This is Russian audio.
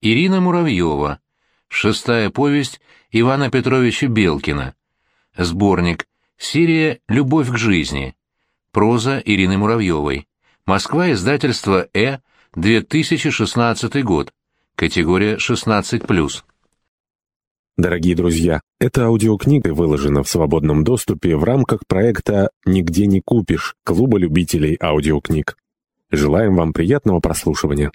Ирина Муравьева. Шестая повесть Ивана Петровича Белкина. Сборник «Сирия. Любовь к жизни». Проза Ирины Муравьевой. Москва, издательство «Э», 2016 год. Категория 16+. Дорогие друзья, эта аудиокнига выложена в свободном доступе в рамках проекта «Нигде не купишь» Клуба любителей аудиокниг. Желаем вам приятного прослушивания.